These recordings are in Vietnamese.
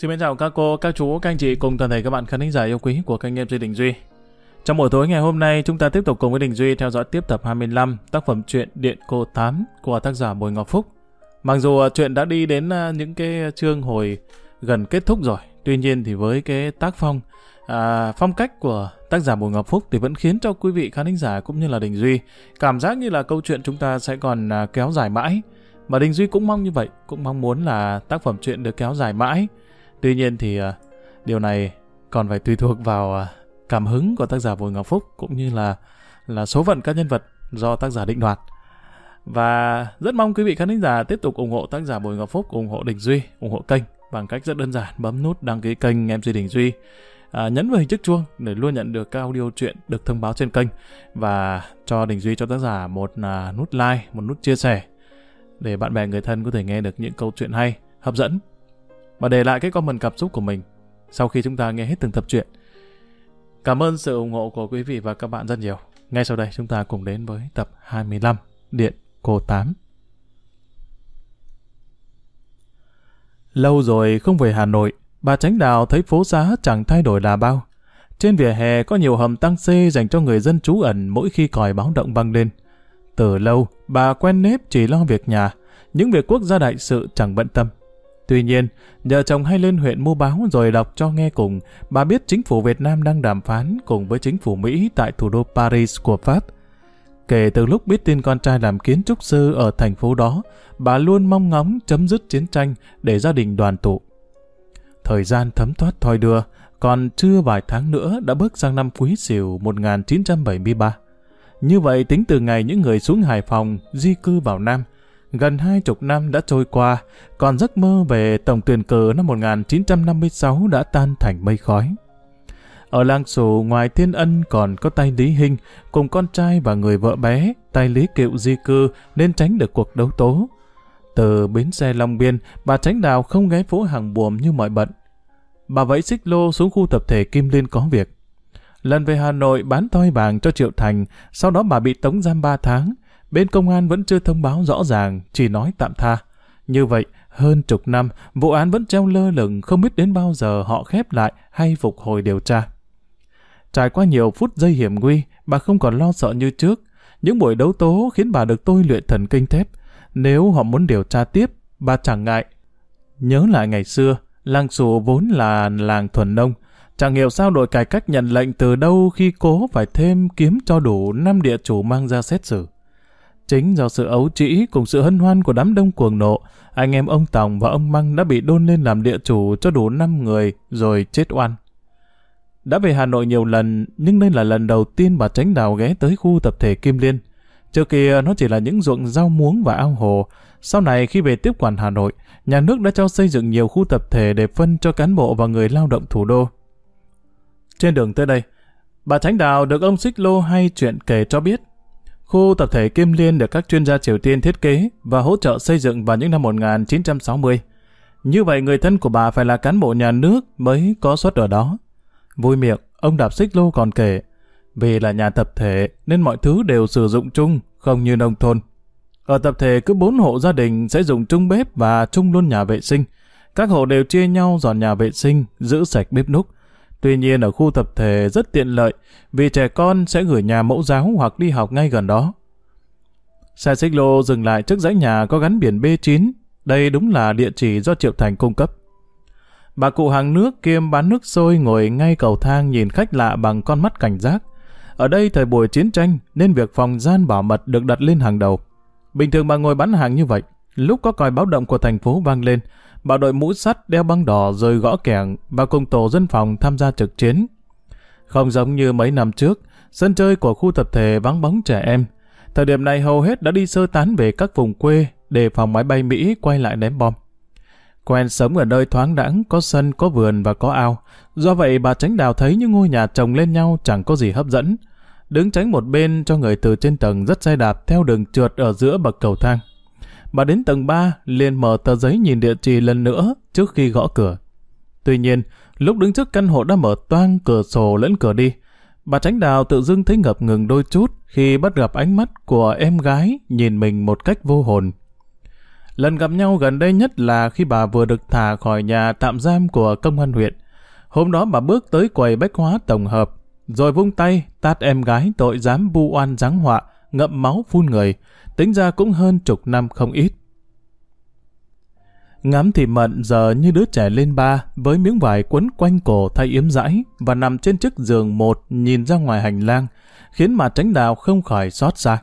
Xin chào các cô, các chú, các anh chị cùng toàn thể các bạn khán thính giả yêu quý của kênh MC Đình Duy. Trong buổi tối ngày hôm nay, chúng ta tiếp tục cùng với Đình Duy theo dõi tiếp tập 25 tác phẩm truyện Điện Cô 8 của tác giả Bùi Ngọc Phúc. Mặc dù à, chuyện đã đi đến à, những cái chương hồi gần kết thúc rồi, tuy nhiên thì với cái tác phong, à, phong cách của tác giả Bùi Ngọc Phúc thì vẫn khiến cho quý vị khán thính giả cũng như là Đình Duy cảm giác như là câu chuyện chúng ta sẽ còn à, kéo dài mãi. Mà Đình Duy cũng mong như vậy, cũng mong muốn là tác phẩm truyện được kéo dài mãi. Tuy nhiên thì uh, điều này còn phải tùy thuộc vào uh, cảm hứng của tác giả Bùi Ngọc Phúc cũng như là là số phận các nhân vật do tác giả định đoạt. Và rất mong quý vị khán thính giả tiếp tục ủng hộ tác giả Bùi Ngọc Phúc, ủng hộ Đình Duy, ủng hộ kênh bằng cách rất đơn giản bấm nút đăng ký kênh MC Đình Duy. À, nhấn vào hình chiếc chuông để luôn nhận được các audio truyện được thông báo trên kênh và cho Đình Duy cho tác giả một à, nút like, một nút chia sẻ để bạn bè người thân có thể nghe được những câu chuyện hay, hấp dẫn và để lại cái comment cảm xúc của mình sau khi chúng ta nghe hết từng tập truyện. Cảm ơn sự ủng hộ của quý vị và các bạn rất nhiều. Ngay sau đây chúng ta cùng đến với tập 25 Điện Cô 8. Lâu rồi không về Hà Nội, bà Tránh Đào thấy phố xá chẳng thay đổi là bao. Trên vỉa hè có nhiều hầm tăng xê dành cho người dân trú ẩn mỗi khi còi báo động vang lên. Từ lâu, bà quen nếp chỉ lo việc nhà, những việc quốc gia đại sự chẳng bận tâm. Tuy nhiên, nhờ chồng hay lên huyện mua báo rồi đọc cho nghe cùng, bà biết chính phủ Việt Nam đang đàm phán cùng với chính phủ Mỹ tại thủ đô Paris của Pháp. Kể từ lúc biết tin con trai làm kiến trúc sư ở thành phố đó, bà luôn mong ngóng chấm dứt chiến tranh để gia đình đoàn tụ. Thời gian thấm thoát thoi đưa, còn chưa vài tháng nữa đã bước sang năm Quý Sửu 1973. Như vậy tính từ ngày những người xuống Hải Phòng di cư vào Nam, gần hai chục năm đã trôi qua, còn giấc mơ về tổng tuyển cử năm 1956 đã tan thành mây khói. Ở làng sủ ngoài Thiên Ân còn có tay Lý Hinh cùng con trai và người vợ bé, tay Lý Kiệu di cư nên tránh được cuộc đấu tố. Từ bến xe Long Biên, bà Tránh Đào không ghé phố hàng buồm như mọi bận. Bà vẫy xích lô xuống khu tập thể Kim Liên có việc. Lần về Hà Nội bán toi vàng cho Triệu Thành, sau đó bà bị tống giam 3 tháng. Bên công an vẫn chưa thông báo rõ ràng, chỉ nói tạm tha. Như vậy, hơn chục năm, vụ án vẫn treo lơ lửng không biết đến bao giờ họ khép lại hay phục hồi điều tra. Trải qua nhiều phút giây hiểm nguy, bà không còn lo sợ như trước. Những buổi đấu tố khiến bà được tôi luyện thần kinh thép. Nếu họ muốn điều tra tiếp, bà chẳng ngại. Nhớ lại ngày xưa, làng xù vốn là làng thuần nông. Chẳng hiểu sao đội cải cách nhận lệnh từ đâu khi cố phải thêm kiếm cho đủ năm địa chủ mang ra xét xử. Chính do sự ấu trĩ cùng sự hân hoan của đám đông cuồng nộ, anh em ông Tòng và ông Măng đã bị đôn lên làm địa chủ cho đủ 5 người rồi chết oan. Đã về Hà Nội nhiều lần, nhưng đây là lần đầu tiên bà Tránh Đào ghé tới khu tập thể Kim Liên. Trước kia nó chỉ là những ruộng rau muống và ao hồ. Sau này khi về tiếp quản Hà Nội, nhà nước đã cho xây dựng nhiều khu tập thể để phân cho cán bộ và người lao động thủ đô. Trên đường tới đây, bà Tránh Đào được ông Xích Lô hay chuyện kể cho biết Khu tập thể Kim Liên được các chuyên gia Triều Tiên thiết kế và hỗ trợ xây dựng vào những năm 1960. Như vậy người thân của bà phải là cán bộ nhà nước mới có suất ở đó. Vui miệng, ông Đạp Xích Lô còn kể, vì là nhà tập thể nên mọi thứ đều sử dụng chung, không như nông thôn. Ở tập thể cứ bốn hộ gia đình sẽ dùng chung bếp và chung luôn nhà vệ sinh. Các hộ đều chia nhau dọn nhà vệ sinh, giữ sạch bếp núc. Tuy nhiên ở khu tập thể rất tiện lợi vì trẻ con sẽ gửi nhà mẫu giáo hoặc đi học ngay gần đó. Xe xích lô dừng lại trước dãy nhà có gắn biển B9. Đây đúng là địa chỉ do Triệu Thành cung cấp. Bà cụ hàng nước kiêm bán nước sôi ngồi ngay cầu thang nhìn khách lạ bằng con mắt cảnh giác. Ở đây thời buổi chiến tranh nên việc phòng gian bảo mật được đặt lên hàng đầu. Bình thường bà ngồi bán hàng như vậy, lúc có còi báo động của thành phố vang lên, bảo đội mũ sắt đeo băng đỏ rồi gõ kẻng và cùng tổ dân phòng tham gia trực chiến. Không giống như mấy năm trước, sân chơi của khu tập thể vắng bóng trẻ em. Thời điểm này hầu hết đã đi sơ tán về các vùng quê để phòng máy bay Mỹ quay lại ném bom. Quen sống ở nơi thoáng đãng, có sân, có vườn và có ao. Do vậy bà tránh đào thấy những ngôi nhà chồng lên nhau chẳng có gì hấp dẫn. Đứng tránh một bên cho người từ trên tầng rất xe đạp theo đường trượt ở giữa bậc cầu thang. Bà đến tầng 3 liền mở tờ giấy nhìn địa chỉ lần nữa trước khi gõ cửa. Tuy nhiên, lúc đứng trước căn hộ đã mở toang cửa sổ lẫn cửa đi. Bà tránh đào tự dưng thấy ngập ngừng đôi chút khi bắt gặp ánh mắt của em gái nhìn mình một cách vô hồn. Lần gặp nhau gần đây nhất là khi bà vừa được thả khỏi nhà tạm giam của công an huyện. Hôm đó bà bước tới quầy bách hóa tổng hợp, rồi vung tay tát em gái tội dám vu oan giáng họa, ngậm máu phun người, tính ra cũng hơn chục năm không ít. Ngắm thì mận giờ như đứa trẻ lên ba, với miếng vải quấn quanh cổ thay yếm dãi và nằm trên chiếc giường một nhìn ra ngoài hành lang, khiến mà tránh đào không khỏi xót xa.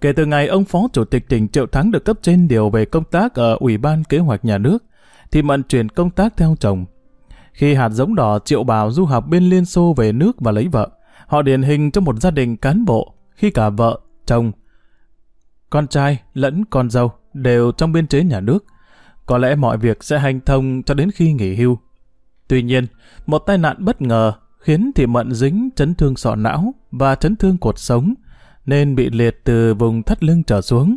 Kể từ ngày ông Phó Chủ tịch tỉnh Triệu Thắng được cấp trên điều về công tác ở Ủy ban Kế hoạch Nhà nước, thì Mận chuyển công tác theo chồng. Khi hạt giống đỏ Triệu Bảo du học bên Liên Xô về nước và lấy vợ, họ điển hình trong một gia đình cán bộ, khi cả vợ, chồng, con trai lẫn con dâu đều trong biên chế nhà nước. Có lẽ mọi việc sẽ hành thông cho đến khi nghỉ hưu. Tuy nhiên, một tai nạn bất ngờ khiến Thị Mận dính chấn thương sọ não và chấn thương cột sống, nên bị liệt từ vùng thắt lưng trở xuống.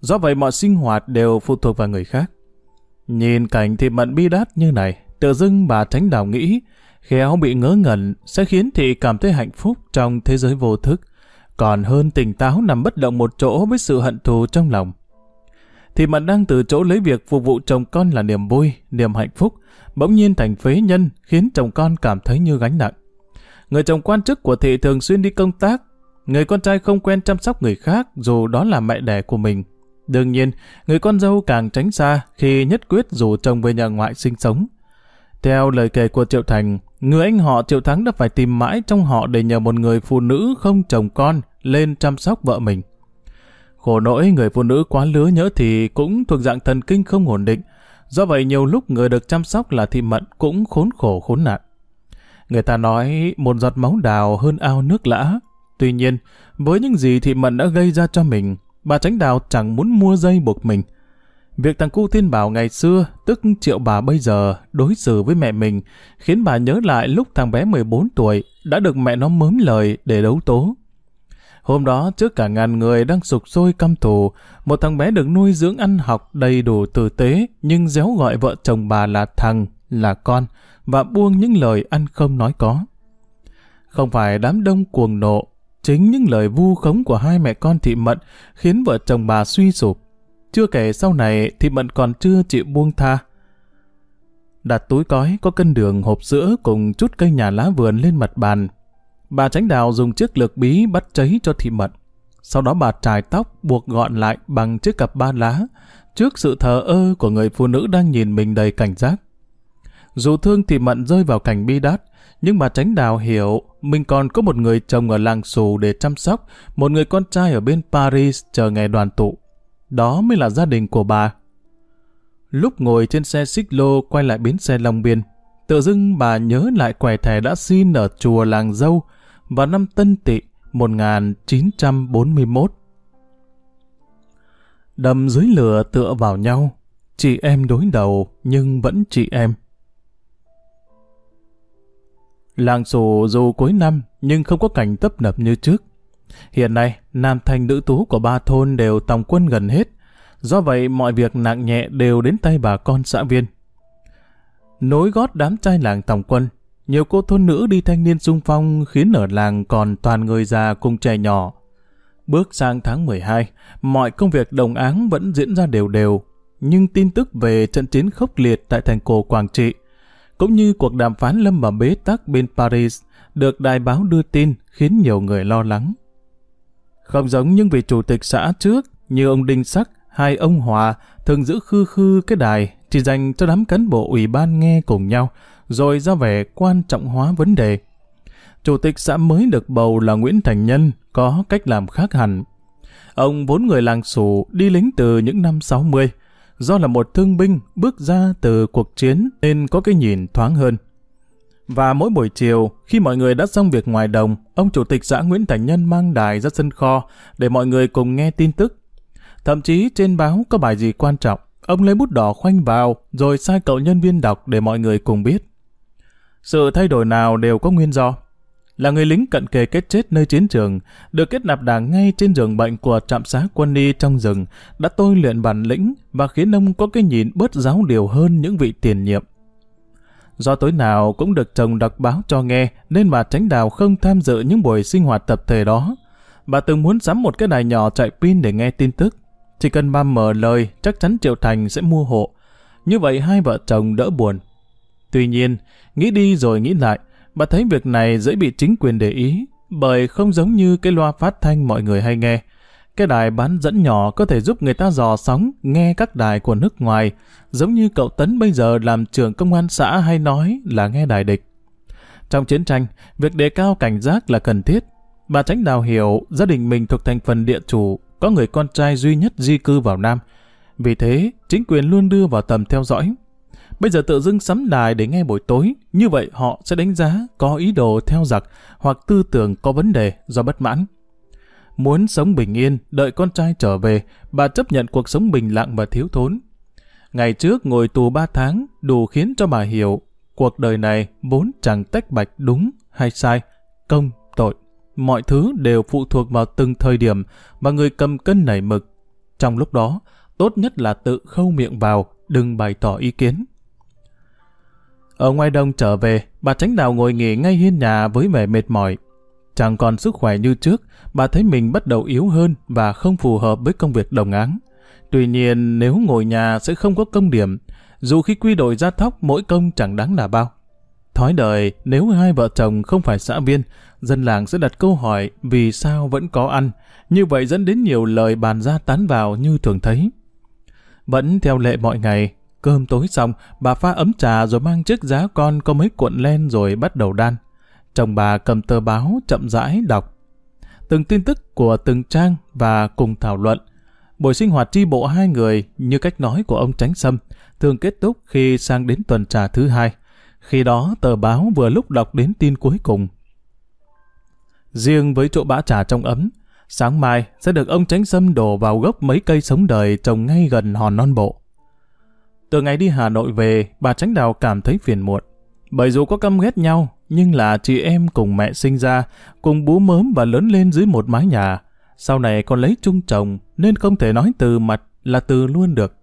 Do vậy mọi sinh hoạt đều phụ thuộc vào người khác. Nhìn cảnh Thị Mận bi đát như này, tự dưng bà tránh đảo nghĩ, khéo bị ngớ ngẩn sẽ khiến Thị cảm thấy hạnh phúc trong thế giới vô thức, còn hơn tỉnh táo nằm bất động một chỗ với sự hận thù trong lòng. thì mà đang từ chỗ lấy việc phục vụ chồng con là niềm vui, niềm hạnh phúc, bỗng nhiên thành phế nhân khiến chồng con cảm thấy như gánh nặng. Người chồng quan chức của thị thường xuyên đi công tác, người con trai không quen chăm sóc người khác dù đó là mẹ đẻ của mình. Đương nhiên, người con dâu càng tránh xa khi nhất quyết rủ chồng về nhà ngoại sinh sống. Theo lời kể của Triệu Thành, người anh họ Triệu Thắng đã phải tìm mãi trong họ để nhờ một người phụ nữ không chồng con lên chăm sóc vợ mình. Khổ nỗi người phụ nữ quá lứa nhớ thì cũng thuộc dạng thần kinh không ổn định, Do vậy nhiều lúc người được chăm sóc là thị mận cũng khốn khổ khốn nạn. Người ta nói một giọt máu đào hơn ao nước lã. Tuy nhiên, với những gì thị mận đã gây ra cho mình, bà tránh đào chẳng muốn mua dây buộc mình. Việc thằng cu thiên bảo ngày xưa, tức triệu bà bây giờ, đối xử với mẹ mình, khiến bà nhớ lại lúc thằng bé 14 tuổi đã được mẹ nó mớm lời để đấu tố. Hôm đó trước cả ngàn người đang sục sôi căm thù, một thằng bé được nuôi dưỡng ăn học đầy đủ tử tế, nhưng déo gọi vợ chồng bà là thằng, là con, và buông những lời ăn không nói có. Không phải đám đông cuồng nộ, chính những lời vu khống của hai mẹ con thị mận khiến vợ chồng bà suy sụp. Chưa kể sau này thị mận còn chưa chịu buông tha. Đặt túi cói có cân đường hộp sữa cùng chút cây nhà lá vườn lên mặt bàn, Bà tránh đào dùng chiếc lược bí bắt cháy cho thị mận. Sau đó bà trải tóc buộc gọn lại bằng chiếc cặp ba lá trước sự thờ ơ của người phụ nữ đang nhìn mình đầy cảnh giác. Dù thương thị mận rơi vào cảnh bi đát, nhưng bà tránh đào hiểu mình còn có một người chồng ở làng xù để chăm sóc, một người con trai ở bên Paris chờ ngày đoàn tụ. Đó mới là gia đình của bà. Lúc ngồi trên xe xích lô quay lại bến xe Long Biên, tự dưng bà nhớ lại quẻ thẻ đã xin ở chùa làng dâu, vào năm Tân Tỵ 1941. Đầm dưới lửa tựa vào nhau, chị em đối đầu nhưng vẫn chị em. Làng xù dù cuối năm nhưng không có cảnh tấp nập như trước. Hiện nay, nam thanh nữ tú của ba thôn đều tòng quân gần hết. Do vậy, mọi việc nặng nhẹ đều đến tay bà con xã viên. Nối gót đám trai làng tòng quân, nhiều cô thôn nữ đi thanh niên sung phong khiến ở làng còn toàn người già cùng trẻ nhỏ. Bước sang tháng 12, mọi công việc đồng áng vẫn diễn ra đều đều, nhưng tin tức về trận chiến khốc liệt tại thành cổ Quảng Trị, cũng như cuộc đàm phán lâm vào bế tắc bên Paris, được đài báo đưa tin khiến nhiều người lo lắng. Không giống những vị chủ tịch xã trước như ông Đinh Sắc hay ông Hòa thường giữ khư khư cái đài chỉ dành cho đám cán bộ ủy ban nghe cùng nhau, rồi ra vẻ quan trọng hóa vấn đề. Chủ tịch xã mới được bầu là Nguyễn Thành Nhân, có cách làm khác hẳn. Ông vốn người làng xù đi lính từ những năm 60, do là một thương binh bước ra từ cuộc chiến nên có cái nhìn thoáng hơn. Và mỗi buổi chiều, khi mọi người đã xong việc ngoài đồng, ông chủ tịch xã Nguyễn Thành Nhân mang đài ra sân kho để mọi người cùng nghe tin tức. Thậm chí trên báo có bài gì quan trọng, ông lấy bút đỏ khoanh vào rồi sai cậu nhân viên đọc để mọi người cùng biết. Sự thay đổi nào đều có nguyên do. Là người lính cận kề kết chết nơi chiến trường, được kết nạp đảng ngay trên giường bệnh của trạm xá quân y trong rừng, đã tôi luyện bản lĩnh và khiến ông có cái nhìn bớt giáo điều hơn những vị tiền nhiệm. Do tối nào cũng được chồng đọc báo cho nghe, nên bà Tránh Đào không tham dự những buổi sinh hoạt tập thể đó. Bà từng muốn sắm một cái đài nhỏ chạy pin để nghe tin tức. Chỉ cần bà mở lời, chắc chắn Triệu Thành sẽ mua hộ. Như vậy hai vợ chồng đỡ buồn. Tuy nhiên, nghĩ đi rồi nghĩ lại, bà thấy việc này dễ bị chính quyền để ý, bởi không giống như cái loa phát thanh mọi người hay nghe. Cái đài bán dẫn nhỏ có thể giúp người ta dò sóng, nghe các đài của nước ngoài, giống như cậu Tấn bây giờ làm trưởng công an xã hay nói là nghe đài địch. Trong chiến tranh, việc đề cao cảnh giác là cần thiết. Bà Tránh Đào hiểu gia đình mình thuộc thành phần địa chủ, có người con trai duy nhất di cư vào Nam. Vì thế, chính quyền luôn đưa vào tầm theo dõi. Bây giờ tự dưng sắm đài để nghe buổi tối, như vậy họ sẽ đánh giá có ý đồ theo giặc hoặc tư tưởng có vấn đề do bất mãn. Muốn sống bình yên, đợi con trai trở về, bà chấp nhận cuộc sống bình lặng và thiếu thốn. Ngày trước ngồi tù ba tháng, đủ khiến cho bà hiểu cuộc đời này vốn chẳng tách bạch đúng hay sai, công, tội. Mọi thứ đều phụ thuộc vào từng thời điểm mà người cầm cân nảy mực. Trong lúc đó, tốt nhất là tự khâu miệng vào, đừng bày tỏ ý kiến. Ở ngoài đồng trở về, bà tránh đào ngồi nghỉ ngay hiên nhà với vẻ mệt mỏi. Chẳng còn sức khỏe như trước, bà thấy mình bắt đầu yếu hơn và không phù hợp với công việc đồng áng. Tuy nhiên, nếu ngồi nhà sẽ không có công điểm, dù khi quy đổi ra thóc mỗi công chẳng đáng là bao. Thói đời, nếu hai vợ chồng không phải xã viên, dân làng sẽ đặt câu hỏi vì sao vẫn có ăn, như vậy dẫn đến nhiều lời bàn ra tán vào như thường thấy. Vẫn theo lệ mọi ngày, cơm tối xong, bà pha ấm trà rồi mang chiếc giá con có mấy cuộn len rồi bắt đầu đan. Chồng bà cầm tờ báo chậm rãi đọc. Từng tin tức của từng trang và cùng thảo luận. Buổi sinh hoạt tri bộ hai người như cách nói của ông Tránh Sâm thường kết thúc khi sang đến tuần trà thứ hai. Khi đó tờ báo vừa lúc đọc đến tin cuối cùng. Riêng với chỗ bã trà trong ấm, sáng mai sẽ được ông Tránh Sâm đổ vào gốc mấy cây sống đời trồng ngay gần hòn non bộ. Từ ngày đi Hà Nội về, bà Tránh Đào cảm thấy phiền muộn. Bởi dù có căm ghét nhau, nhưng là chị em cùng mẹ sinh ra, cùng bú mớm và lớn lên dưới một mái nhà. Sau này còn lấy chung chồng, nên không thể nói từ mặt là từ luôn được.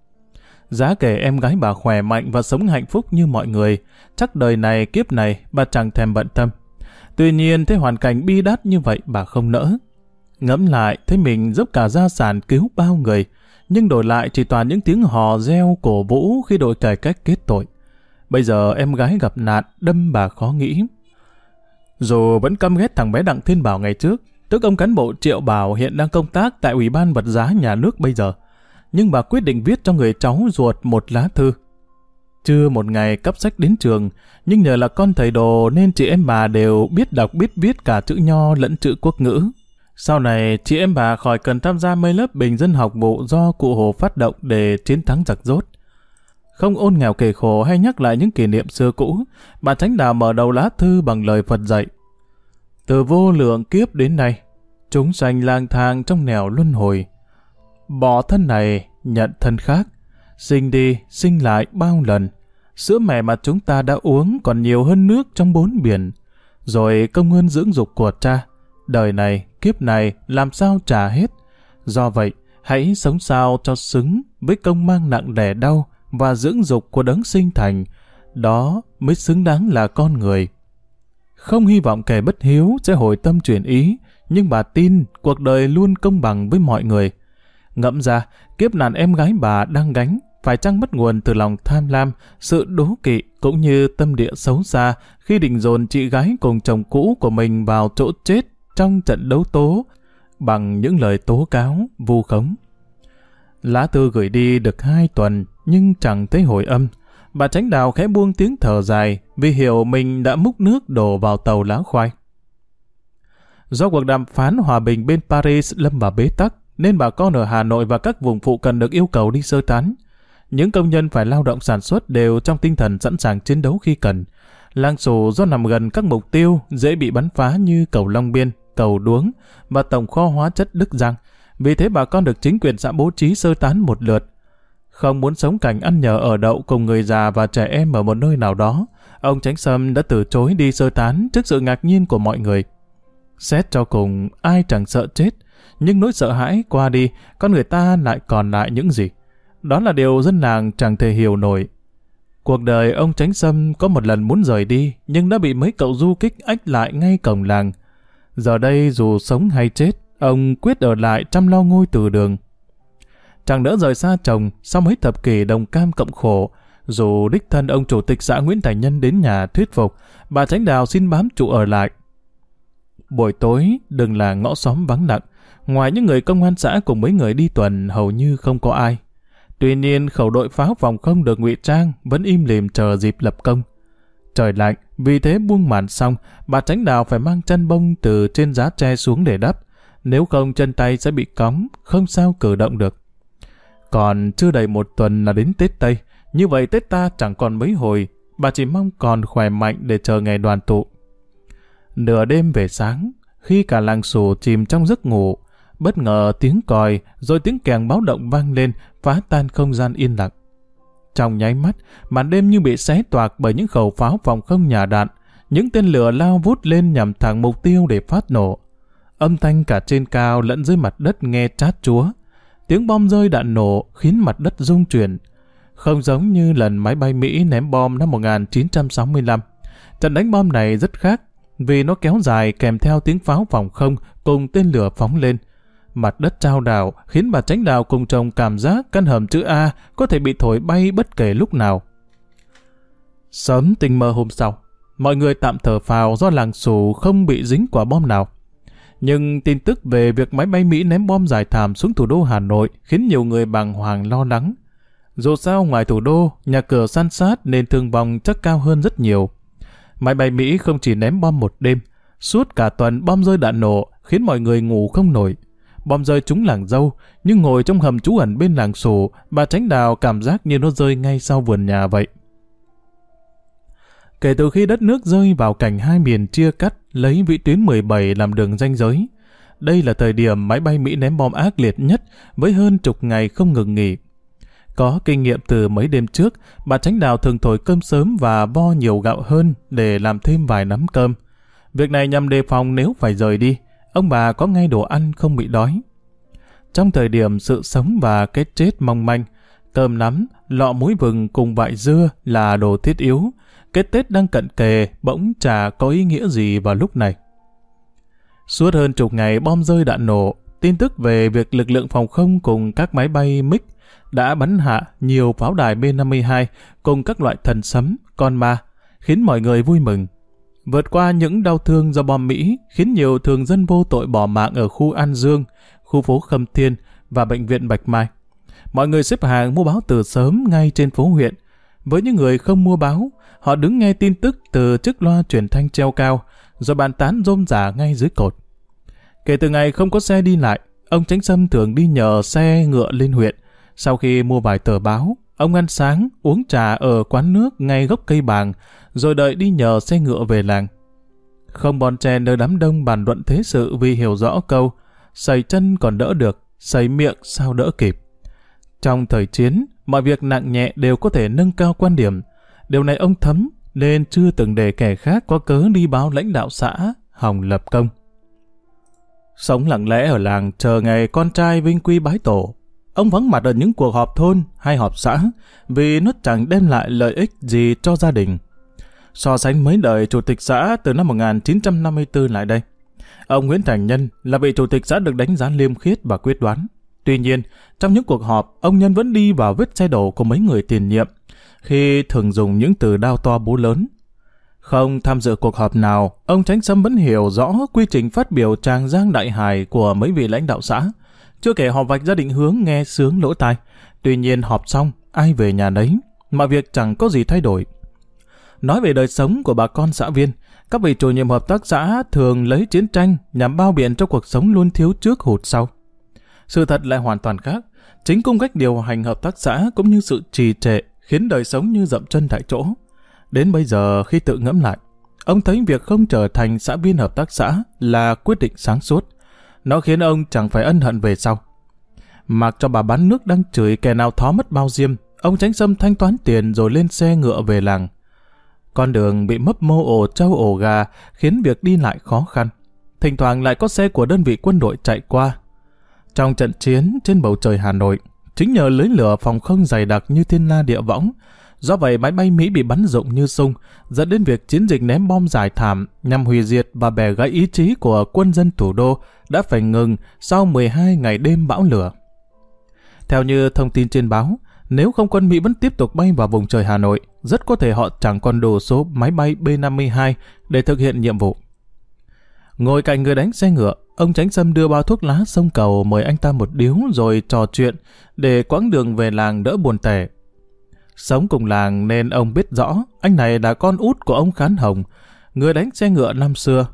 Giá kể em gái bà khỏe mạnh và sống hạnh phúc như mọi người, chắc đời này kiếp này bà chẳng thèm bận tâm. Tuy nhiên thấy hoàn cảnh bi đát như vậy bà không nỡ. Ngẫm lại thấy mình dốc cả gia sản cứu bao người, nhưng đổi lại chỉ toàn những tiếng hò reo cổ vũ khi đội cải cách kết tội. Bây giờ em gái gặp nạn đâm bà khó nghĩ. Dù vẫn căm ghét thằng bé Đặng Thiên Bảo ngày trước, tức ông cán bộ Triệu Bảo hiện đang công tác tại Ủy ban Vật giá nhà nước bây giờ, nhưng bà quyết định viết cho người cháu ruột một lá thư. Chưa một ngày cấp sách đến trường, nhưng nhờ là con thầy đồ nên chị em bà đều biết đọc biết viết cả chữ nho lẫn chữ quốc ngữ. Sau này, chị em bà khỏi cần tham gia mấy lớp bình dân học vụ do cụ Hồ phát động để chiến thắng giặc rốt. Không ôn nghèo kề khổ hay nhắc lại những kỷ niệm xưa cũ, bà Tránh Đào mở đầu lá thư bằng lời Phật dạy. Từ vô lượng kiếp đến nay, chúng sanh lang thang trong nẻo luân hồi. Bỏ thân này, nhận thân khác, sinh đi, sinh lại bao lần. Sữa mẹ mà chúng ta đã uống còn nhiều hơn nước trong bốn biển. Rồi công ơn dưỡng dục của cha, đời này, kiếp này làm sao trả hết. Do vậy, hãy sống sao cho xứng với công mang nặng đẻ đau và dưỡng dục của đấng sinh thành. Đó mới xứng đáng là con người. Không hy vọng kẻ bất hiếu sẽ hồi tâm chuyển ý, nhưng bà tin cuộc đời luôn công bằng với mọi người. Ngẫm ra, kiếp nạn em gái bà đang gánh, phải chăng bắt nguồn từ lòng tham lam, sự đố kỵ cũng như tâm địa xấu xa khi định dồn chị gái cùng chồng cũ của mình vào chỗ chết trong trận đấu tố bằng những lời tố cáo, vu khống. Lá thư gửi đi được hai tuần nhưng chẳng thấy hồi âm. Bà tránh đào khẽ buông tiếng thở dài vì hiểu mình đã múc nước đổ vào tàu lá khoai. Do cuộc đàm phán hòa bình bên Paris lâm vào bế tắc, nên bà con ở Hà Nội và các vùng phụ cần được yêu cầu đi sơ tán. Những công nhân phải lao động sản xuất đều trong tinh thần sẵn sàng chiến đấu khi cần. Lang sổ do nằm gần các mục tiêu dễ bị bắn phá như cầu Long Biên, cầu Đuống và tổng kho hóa chất Đức Giang. Vì thế bà con được chính quyền xã bố trí sơ tán một lượt. Không muốn sống cảnh ăn nhờ ở đậu cùng người già và trẻ em ở một nơi nào đó, ông Tránh Sâm đã từ chối đi sơ tán trước sự ngạc nhiên của mọi người. Xét cho cùng, ai chẳng sợ chết, nhưng nỗi sợ hãi qua đi, con người ta lại còn lại những gì? Đó là điều dân làng chẳng thể hiểu nổi. Cuộc đời ông Tránh Sâm có một lần muốn rời đi, nhưng đã bị mấy cậu du kích ách lại ngay cổng làng. Giờ đây dù sống hay chết, ông quyết ở lại chăm lo ngôi từ đường. Chẳng đỡ rời xa chồng sau mấy thập kỷ đồng cam cộng khổ. Dù đích thân ông chủ tịch xã Nguyễn Thành Nhân đến nhà thuyết phục, bà Tránh Đào xin bám trụ ở lại. Buổi tối, đừng là ngõ xóm vắng lặng. Ngoài những người công an xã cùng mấy người đi tuần hầu như không có ai. Tuy nhiên, khẩu đội pháo phòng không được ngụy trang vẫn im lìm chờ dịp lập công. Trời lạnh, vì thế buông màn xong, bà tránh đào phải mang chân bông từ trên giá tre xuống để đắp. Nếu không chân tay sẽ bị cóng, không sao cử động được. Còn chưa đầy một tuần là đến Tết Tây, như vậy Tết ta chẳng còn mấy hồi, bà chỉ mong còn khỏe mạnh để chờ ngày đoàn tụ. Nửa đêm về sáng, khi cả làng sù chìm trong giấc ngủ, bất ngờ tiếng còi rồi tiếng kèn báo động vang lên phá tan không gian yên lặng. Trong nháy mắt, màn đêm như bị xé toạc bởi những khẩu pháo phòng không nhà đạn, những tên lửa lao vút lên nhằm thẳng mục tiêu để phát nổ. Âm thanh cả trên cao lẫn dưới mặt đất nghe chát chúa. Tiếng bom rơi đạn nổ khiến mặt đất rung chuyển. Không giống như lần máy bay Mỹ ném bom năm 1965. Trận đánh bom này rất khác vì nó kéo dài kèm theo tiếng pháo phòng không cùng tên lửa phóng lên. Mặt đất trao đảo khiến bà tránh đào cùng chồng cảm giác căn hầm chữ A có thể bị thổi bay bất kể lúc nào. Sớm tình mơ hôm sau, mọi người tạm thở phào do làng xù không bị dính quả bom nào. Nhưng tin tức về việc máy bay Mỹ ném bom giải thảm xuống thủ đô Hà Nội khiến nhiều người bàng hoàng lo lắng. Dù sao ngoài thủ đô, nhà cửa san sát nên thương vong chắc cao hơn rất nhiều. Máy bay Mỹ không chỉ ném bom một đêm, suốt cả tuần bom rơi đạn nổ khiến mọi người ngủ không nổi. Bom rơi trúng làng dâu, nhưng ngồi trong hầm trú ẩn bên làng sổ, bà tránh đào cảm giác như nó rơi ngay sau vườn nhà vậy. Kể từ khi đất nước rơi vào cảnh hai miền chia cắt, lấy vĩ tuyến 17 làm đường ranh giới, đây là thời điểm máy bay Mỹ ném bom ác liệt nhất với hơn chục ngày không ngừng nghỉ. Có kinh nghiệm từ mấy đêm trước, bà Tránh Đào thường thổi cơm sớm và vo nhiều gạo hơn để làm thêm vài nắm cơm. Việc này nhằm đề phòng nếu phải rời đi, ông bà có ngay đồ ăn không bị đói. Trong thời điểm sự sống và cái chết mong manh, cơm nắm, lọ muối vừng cùng vại dưa là đồ thiết yếu. Cái Tết đang cận kề, bỗng chả có ý nghĩa gì vào lúc này. Suốt hơn chục ngày bom rơi đạn nổ, tin tức về việc lực lượng phòng không cùng các máy bay MiG đã bắn hạ nhiều pháo đài B-52 cùng các loại thần sấm, con ma, khiến mọi người vui mừng. Vượt qua những đau thương do bom Mỹ khiến nhiều thường dân vô tội bỏ mạng ở khu An Dương, khu phố Khâm Thiên và bệnh viện Bạch Mai. Mọi người xếp hàng mua báo từ sớm ngay trên phố huyện. Với những người không mua báo, họ đứng nghe tin tức từ chiếc loa truyền thanh treo cao, rồi bàn tán rôm rả ngay dưới cột. Kể từ ngày không có xe đi lại, ông Tránh Sâm thường đi nhờ xe ngựa lên huyện, sau khi mua vài tờ báo, ông ăn sáng, uống trà ở quán nước ngay gốc cây bàng, rồi đợi đi nhờ xe ngựa về làng. Không bon chen nơi đám đông bàn luận thế sự vì hiểu rõ câu, sầy chân còn đỡ được, sầy miệng sao đỡ kịp. Trong thời chiến, mọi việc nặng nhẹ đều có thể nâng cao quan điểm. Điều này ông thấm, nên chưa từng để kẻ khác có cớ đi báo lãnh đạo xã, hòng lập công. Sống lặng lẽ ở làng chờ ngày con trai vinh quy bái tổ, Ông vắng mặt ở những cuộc họp thôn hay họp xã vì nó chẳng đem lại lợi ích gì cho gia đình. So sánh mấy đời chủ tịch xã từ năm 1954 lại đây, ông Nguyễn Thành Nhân là vị chủ tịch xã được đánh giá liêm khiết và quyết đoán. Tuy nhiên, trong những cuộc họp, ông Nhân vẫn đi vào vết xe đổ của mấy người tiền nhiệm, khi thường dùng những từ đao to bố lớn. Không tham dự cuộc họp nào, ông Tránh Sâm vẫn hiểu rõ quy trình phát biểu tràng giang đại hài của mấy vị lãnh đạo xã. Chưa kể họ vạch ra định hướng nghe sướng lỗ tai. Tuy nhiên họp xong, ai về nhà đấy, mọi việc chẳng có gì thay đổi. Nói về đời sống của bà con xã viên, các vị chủ nhiệm hợp tác xã thường lấy chiến tranh nhằm bao biện cho cuộc sống luôn thiếu trước hụt sau. Sự thật lại hoàn toàn khác. Chính cung cách điều hành hợp tác xã cũng như sự trì trệ khiến đời sống như dậm chân tại chỗ. Đến bây giờ khi tự ngẫm lại, ông thấy việc không trở thành xã viên hợp tác xã là quyết định sáng suốt. Nó khiến ông chẳng phải ân hận về sau. Mặc cho bà bán nước đang chửi kẻ nào thó mất bao diêm, ông tránh sâm thanh toán tiền rồi lên xe ngựa về làng. Con đường bị mấp mô ổ trâu ổ gà khiến việc đi lại khó khăn. Thỉnh thoảng lại có xe của đơn vị quân đội chạy qua. Trong trận chiến trên bầu trời Hà Nội, chính nhờ lưới lửa phòng không dày đặc như thiên la địa võng, Do vậy máy bay Mỹ bị bắn rụng như sung, dẫn đến việc chiến dịch ném bom giải thảm nhằm hủy diệt và bẻ gãy ý chí của quân dân thủ đô đã phải ngừng sau 12 ngày đêm bão lửa. Theo như thông tin trên báo, nếu không quân Mỹ vẫn tiếp tục bay vào vùng trời Hà Nội, rất có thể họ chẳng còn đủ số máy bay B-52 để thực hiện nhiệm vụ. Ngồi cạnh người đánh xe ngựa, ông Tránh Sâm đưa bao thuốc lá sông cầu mời anh ta một điếu rồi trò chuyện để quãng đường về làng đỡ buồn tẻ. Sống cùng làng nên ông biết rõ anh này là con út của ông Khán Hồng, người đánh xe ngựa năm xưa.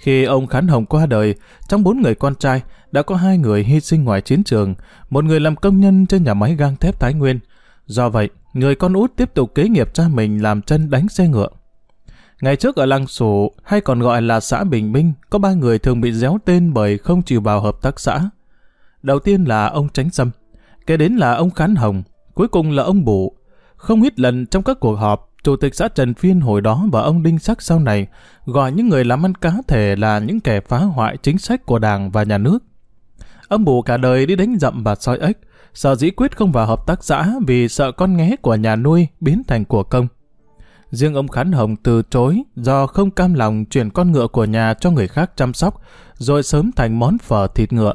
Khi ông Khán Hồng qua đời, trong bốn người con trai đã có hai người hy sinh ngoài chiến trường, một người làm công nhân trên nhà máy gang thép Thái Nguyên. Do vậy, người con út tiếp tục kế nghiệp cha mình làm chân đánh xe ngựa. Ngày trước ở làng Sổ, hay còn gọi là xã Bình Minh, có ba người thường bị déo tên bởi không chịu vào hợp tác xã. Đầu tiên là ông Tránh Sâm, kế đến là ông Khán Hồng, cuối cùng là ông Bủ. Không ít lần trong các cuộc họp, Chủ tịch xã Trần Phiên hồi đó và ông Đinh Sắc sau này gọi những người làm ăn cá thể là những kẻ phá hoại chính sách của đảng và nhà nước. Ông bù cả đời đi đánh dậm và soi ếch, sợ dĩ quyết không vào hợp tác xã vì sợ con nghé của nhà nuôi biến thành của công. Riêng ông Khán Hồng từ chối do không cam lòng chuyển con ngựa của nhà cho người khác chăm sóc, rồi sớm thành món phở thịt ngựa.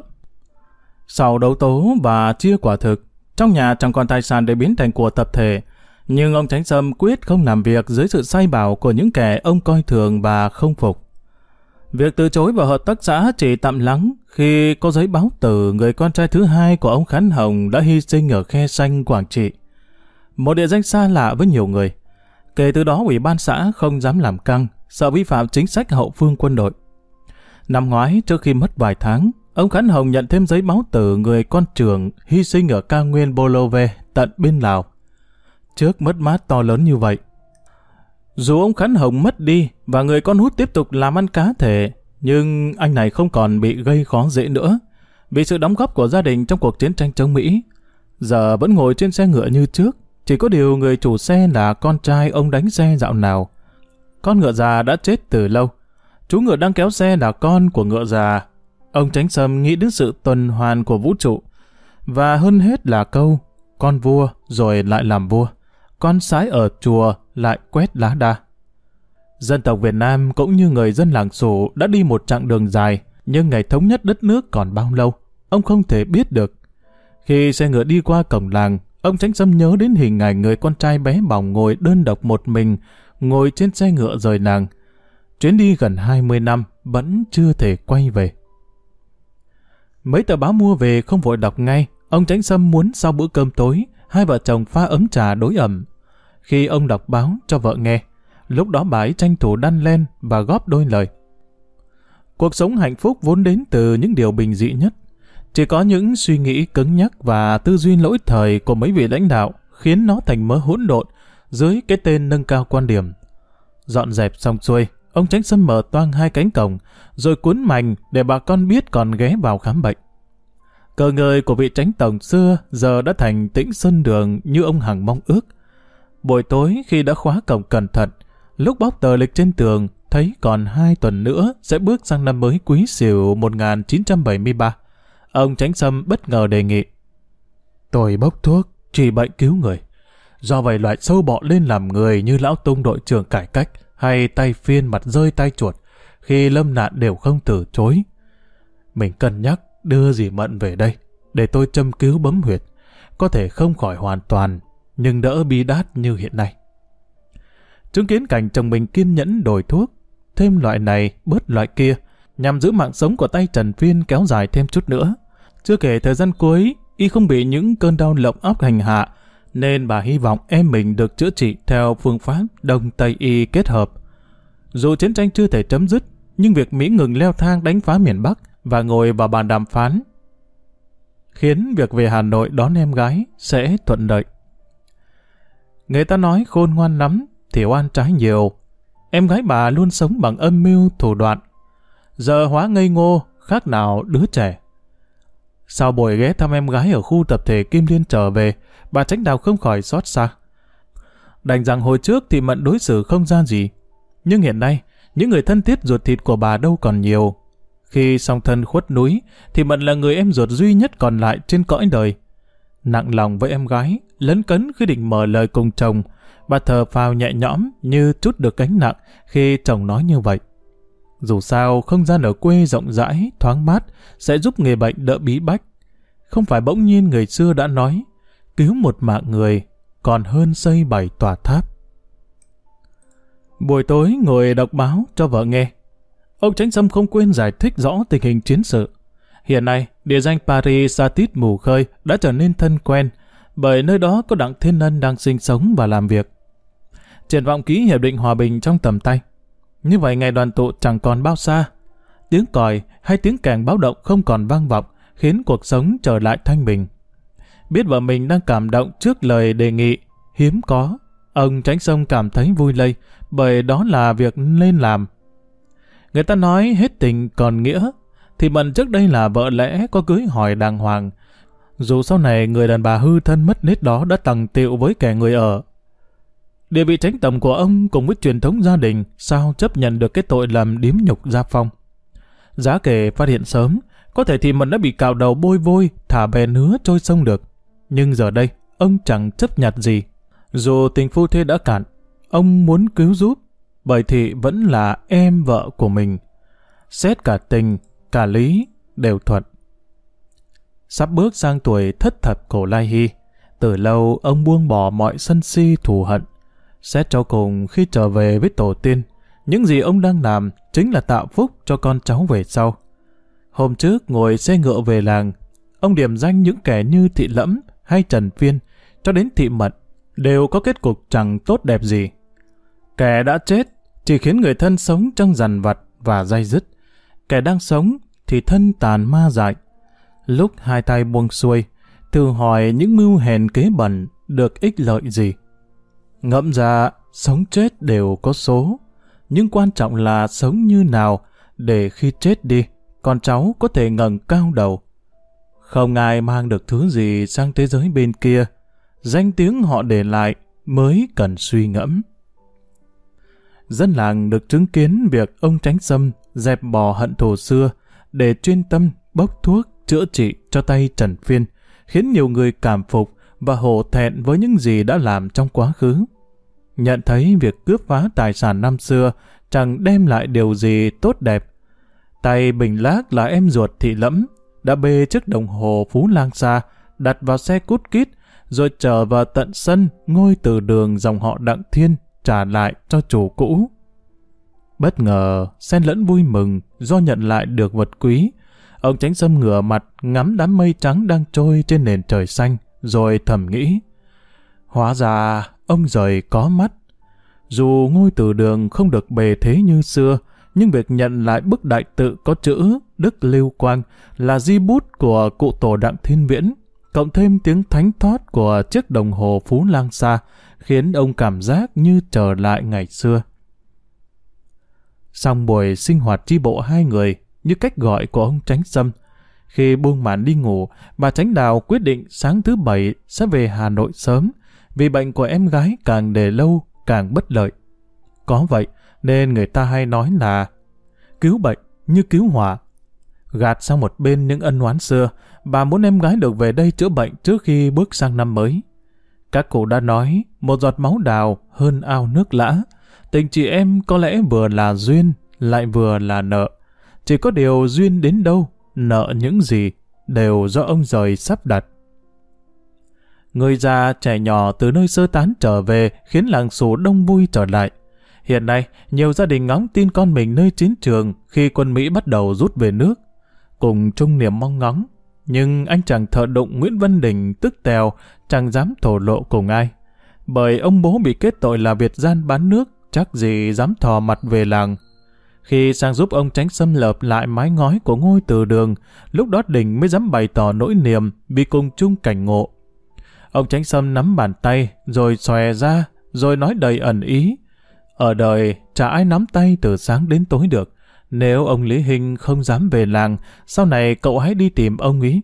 Sau đấu tố và chia quả thực, trong nhà chẳng còn tài sản để biến thành của tập thể, nhưng ông Tránh Sâm quyết không làm việc dưới sự sai bảo của những kẻ ông coi thường và không phục. Việc từ chối vào hợp tác xã chỉ tạm lắng khi có giấy báo từ người con trai thứ hai của ông Khánh Hồng đã hy sinh ở khe xanh Quảng Trị. Một địa danh xa lạ với nhiều người. Kể từ đó ủy ban xã không dám làm căng, sợ vi phạm chính sách hậu phương quân đội. Năm ngoái, trước khi mất vài tháng, ông Khánh Hồng nhận thêm giấy báo từ người con trưởng hy sinh ở ca nguyên Bolove tận bên Lào. Trước mất mát to lớn như vậy, dù ông Khánh Hồng mất đi và người con hút tiếp tục làm ăn cá thể, nhưng anh này không còn bị gây khó dễ nữa. Vì sự đóng góp của gia đình trong cuộc chiến tranh chống Mỹ, giờ vẫn ngồi trên xe ngựa như trước, chỉ có điều người chủ xe là con trai ông đánh xe dạo nào. Con ngựa già đã chết từ lâu. Chú ngựa đang kéo xe là con của ngựa già. Ông Tránh Sâm nghĩ đến sự tuần hoàn của vũ trụ. Và hơn hết là câu, con vua rồi lại làm vua. Con sái ở chùa lại quét lá đa. Dân tộc Việt Nam cũng như người dân làng sủ đã đi một chặng đường dài, nhưng ngày thống nhất đất nước còn bao lâu, ông không thể biết được. Khi xe ngựa đi qua cổng làng, ông Tránh Sâm nhớ đến hình ảnh người con trai bé bỏng ngồi đơn độc một mình, ngồi trên xe ngựa rời làng. Chuyến đi gần 20 năm vẫn chưa thể quay về. Mấy tờ báo mua về không vội đọc ngay, ông Tránh Sâm muốn sau bữa cơm tối, hai vợ chồng pha ấm trà đối ẩm, khi ông đọc báo cho vợ nghe. Lúc đó bà ấy tranh thủ đăn lên và góp đôi lời. Cuộc sống hạnh phúc vốn đến từ những điều bình dị nhất. Chỉ có những suy nghĩ cứng nhắc và tư duy lỗi thời của mấy vị lãnh đạo khiến nó thành mớ hỗn độn dưới cái tên nâng cao quan điểm. Dọn dẹp xong xuôi, ông tránh sâm mở toang hai cánh cổng, rồi cuốn mành để bà con biết còn ghé vào khám bệnh. Cờ người của vị tránh tổng xưa giờ đã thành tĩnh sân đường như ông Hằng mong ước. Buổi tối khi đã khóa cổng cẩn thận, lúc bóc tờ lịch trên tường, thấy còn hai tuần nữa sẽ bước sang năm mới quý sửu 1973. Ông Tránh Sâm bất ngờ đề nghị. Tôi bốc thuốc, trị bệnh cứu người. Do vậy loại sâu bọ lên làm người như lão tung đội trưởng cải cách hay tay phiên mặt rơi tay chuột, khi lâm nạn đều không từ chối. Mình cân nhắc đưa dì Mận về đây, để tôi châm cứu bấm huyệt. Có thể không khỏi hoàn toàn, nhưng đỡ bi đát như hiện nay. Chứng kiến cảnh chồng mình kiên nhẫn đổi thuốc, thêm loại này, bớt loại kia, nhằm giữ mạng sống của tay Trần Phiên kéo dài thêm chút nữa. Chưa kể thời gian cuối, y không bị những cơn đau lộng óc hành hạ, nên bà hy vọng em mình được chữa trị theo phương pháp Đông Tây Y kết hợp. Dù chiến tranh chưa thể chấm dứt, nhưng việc Mỹ ngừng leo thang đánh phá miền Bắc và ngồi vào bàn đàm phán khiến việc về Hà Nội đón em gái sẽ thuận lợi. Người ta nói khôn ngoan lắm, thì oan trái nhiều. Em gái bà luôn sống bằng âm mưu thủ đoạn. Giờ hóa ngây ngô, khác nào đứa trẻ. Sau buổi ghé thăm em gái ở khu tập thể Kim Liên trở về, bà tránh đào không khỏi xót xa. Đành rằng hồi trước thì mận đối xử không ra gì. Nhưng hiện nay, những người thân thiết ruột thịt của bà đâu còn nhiều. Khi song thân khuất núi, thì mận là người em ruột duy nhất còn lại trên cõi đời. Nặng lòng với em gái, lấn cấn khi định mở lời cùng chồng, bà thờ phào nhẹ nhõm như chút được gánh nặng khi chồng nói như vậy. Dù sao, không gian ở quê rộng rãi, thoáng mát sẽ giúp người bệnh đỡ bí bách. không phải bỗng nhiên người xưa đã nói, cứu một mạng người còn hơn xây bảy tòa tháp. Buổi tối ngồi đọc báo cho vợ nghe. Ông Tránh Sâm không quên giải thích rõ tình hình chiến sự. Hiện nay, địa danh Paris Satit mù khơi đã trở nên thân quen, bởi nơi đó có Đặng Thiên Ân đang sinh sống và làm việc. Triển vọng ký hiệp định hòa bình trong tầm tay. Như vậy ngày đoàn tụ chẳng còn bao xa. Tiếng còi hay tiếng kèn báo động không còn vang vọng, khiến cuộc sống trở lại thanh bình. Biết vợ mình đang cảm động trước lời đề nghị, hiếm có, ông Tránh Sông cảm thấy vui lây, bởi đó là việc nên làm. Người ta nói hết tình còn nghĩa, thì mận trước đây là vợ lẽ có cưới hỏi đàng hoàng. Dù sau này người đàn bà hư thân mất nết đó đã tầng tiệu với kẻ người ở. Địa vị tránh tầm của ông cùng với truyền thống gia đình sao chấp nhận được cái tội làm điếm nhục gia phong. Giá kể phát hiện sớm, có thể thì mận đã bị cào đầu bôi vôi, thả bè nứa trôi sông được. Nhưng giờ đây, ông chẳng chấp nhặt gì. Dù tình phu thê đã cạn, ông muốn cứu giúp, bởi thì vẫn là em vợ của mình. Xét cả tình, cả lý, đều thuận. Sắp bước sang tuổi thất thập cổ lai hy, từ lâu ông buông bỏ mọi sân si thù hận. Xét cho cùng khi trở về với tổ tiên, những gì ông đang làm chính là tạo phúc cho con cháu về sau. Hôm trước ngồi xe ngựa về làng, ông điểm danh những kẻ như Thị Lẫm hay Trần Phiên, cho đến Thị Mật, đều có kết cục chẳng tốt đẹp gì. Kẻ đã chết chỉ khiến người thân sống trong dằn vặt và dây dứt. Kẻ đang sống thì thân tàn ma dại. Lúc hai tay buông xuôi, tự hỏi những mưu hèn kế bẩn được ích lợi gì. Ngẫm ra, sống chết đều có số, nhưng quan trọng là sống như nào để khi chết đi, con cháu có thể ngẩng cao đầu. Không ai mang được thứ gì sang thế giới bên kia, danh tiếng họ để lại mới cần suy ngẫm. Dân làng được chứng kiến việc ông tránh xâm dẹp bỏ hận thù xưa để chuyên tâm bốc thuốc chữa trị cho tay Trần Phiên, khiến nhiều người cảm phục và hổ thẹn với những gì đã làm trong quá khứ. Nhận thấy việc cướp phá tài sản năm xưa chẳng đem lại điều gì tốt đẹp. Tay Bình Lác là em ruột thị lẫm, đã bê chiếc đồng hồ Phú Lang Sa đặt vào xe cút kít, rồi trở vào tận sân ngôi từ đường dòng họ Đặng Thiên trả lại cho chủ cũ. Bất ngờ, xen lẫn vui mừng do nhận lại được vật quý. Ông tránh sâm ngửa mặt ngắm đám mây trắng đang trôi trên nền trời xanh, rồi thầm nghĩ. Hóa ra, ông rời có mắt. Dù ngôi từ đường không được bề thế như xưa, nhưng việc nhận lại bức đại tự có chữ Đức Lưu Quang là di bút của cụ tổ Đặng Thiên Viễn, cộng thêm tiếng thánh thoát của chiếc đồng hồ Phú Lang Sa, khiến ông cảm giác như trở lại ngày xưa. Xong buổi sinh hoạt tri bộ hai người, như cách gọi của ông Tránh Sâm, khi buông màn đi ngủ, bà Tránh Đào quyết định sáng thứ bảy sẽ về Hà Nội sớm, vì bệnh của em gái càng để lâu càng bất lợi. Có vậy nên người ta hay nói là cứu bệnh như cứu hỏa. Gạt sang một bên những ân oán xưa, bà muốn em gái được về đây chữa bệnh trước khi bước sang năm mới. Các cụ đã nói, một giọt máu đào hơn ao nước lã. Tình chị em có lẽ vừa là duyên, lại vừa là nợ. Chỉ có điều duyên đến đâu, nợ những gì, đều do ông rời sắp đặt. Người già, trẻ nhỏ từ nơi sơ tán trở về khiến làng xù đông vui trở lại. Hiện nay, nhiều gia đình ngóng tin con mình nơi chiến trường khi quân Mỹ bắt đầu rút về nước. Cùng chung niềm mong ngóng, nhưng anh chàng thợ đụng Nguyễn Văn Đình tức tèo, chẳng dám thổ lộ cùng ai. Bởi ông bố bị kết tội là Việt gian bán nước, chắc gì dám thò mặt về làng. Khi sang giúp ông tránh xâm lợp lại mái ngói của ngôi từ đường, lúc đó Đình mới dám bày tỏ nỗi niềm vì cùng chung cảnh ngộ. Ông tránh xâm nắm bàn tay, rồi xòe ra, rồi nói đầy ẩn ý. Ở đời, chả ai nắm tay từ sáng đến tối được. Nếu ông Lý Hinh không dám về làng, sau này cậu hãy đi tìm ông ý.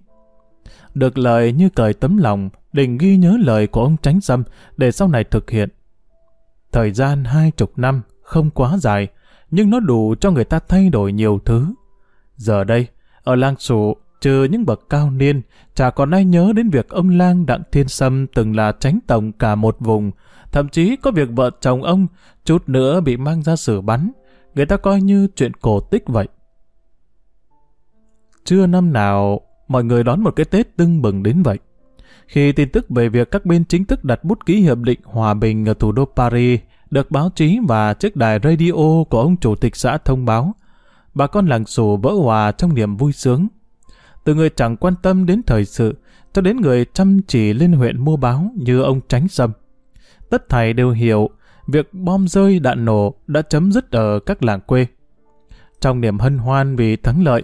Được lời như cởi tấm lòng, định ghi nhớ lời của ông Tránh Sâm để sau này thực hiện. Thời gian hai chục năm không quá dài, nhưng nó đủ cho người ta thay đổi nhiều thứ. Giờ đây, ở làng sụ, trừ những bậc cao niên, chả còn ai nhớ đến việc ông Lang Đặng Thiên Sâm từng là tránh tổng cả một vùng, thậm chí có việc vợ chồng ông chút nữa bị mang ra xử bắn, người ta coi như chuyện cổ tích vậy. Chưa năm nào, mọi người đón một cái Tết tưng bừng đến vậy. Khi tin tức về việc các bên chính thức đặt bút ký hiệp định hòa bình ở thủ đô Paris được báo chí và chiếc đài radio của ông chủ tịch xã thông báo, bà con làng xù vỡ hòa trong niềm vui sướng. Từ người chẳng quan tâm đến thời sự, cho đến người chăm chỉ lên huyện mua báo như ông Tránh Sâm. Tất thảy đều hiểu việc bom rơi đạn nổ đã chấm dứt ở các làng quê. Trong niềm hân hoan vì thắng lợi,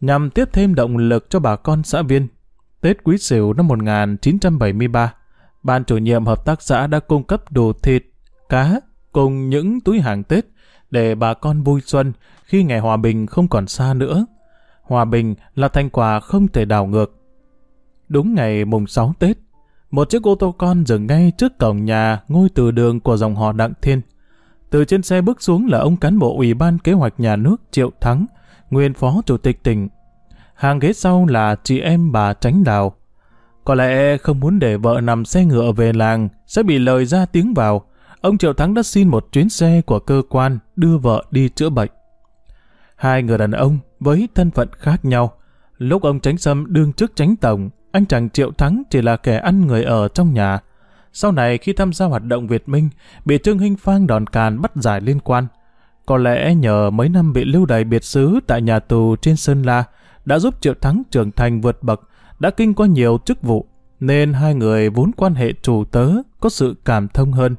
nhằm tiếp thêm động lực cho bà con xã viên, Tết Quý Sửu năm 1973, Ban chủ nhiệm hợp tác xã đã cung cấp đồ thịt, cá cùng những túi hàng Tết để bà con vui xuân khi ngày hòa bình không còn xa nữa. Hòa bình là thành quả không thể đảo ngược. Đúng ngày mùng 6 Tết, một chiếc ô tô con dừng ngay trước cổng nhà ngôi từ đường của dòng họ Đặng Thiên. Từ trên xe bước xuống là ông cán bộ Ủy ban Kế hoạch Nhà nước Triệu Thắng, nguyên phó chủ tịch tỉnh. Hàng ghế sau là chị em bà Tránh Đào. Có lẽ không muốn để vợ nằm xe ngựa về làng sẽ bị lời ra tiếng vào. Ông Triệu Thắng đã xin một chuyến xe của cơ quan đưa vợ đi chữa bệnh. Hai người đàn ông với thân phận khác nhau. Lúc ông Tránh Sâm đương chức Tránh Tổng, anh chàng Triệu Thắng chỉ là kẻ ăn người ở trong nhà. Sau này khi tham gia hoạt động Việt Minh, bị Trương Hinh Phang đòn càn bắt giải liên quan. Có lẽ nhờ mấy năm bị lưu đày biệt xứ tại nhà tù trên Sơn La, đã giúp Triệu Thắng trưởng thành vượt bậc, đã kinh qua nhiều chức vụ, nên hai người vốn quan hệ chủ tớ, có sự cảm thông hơn.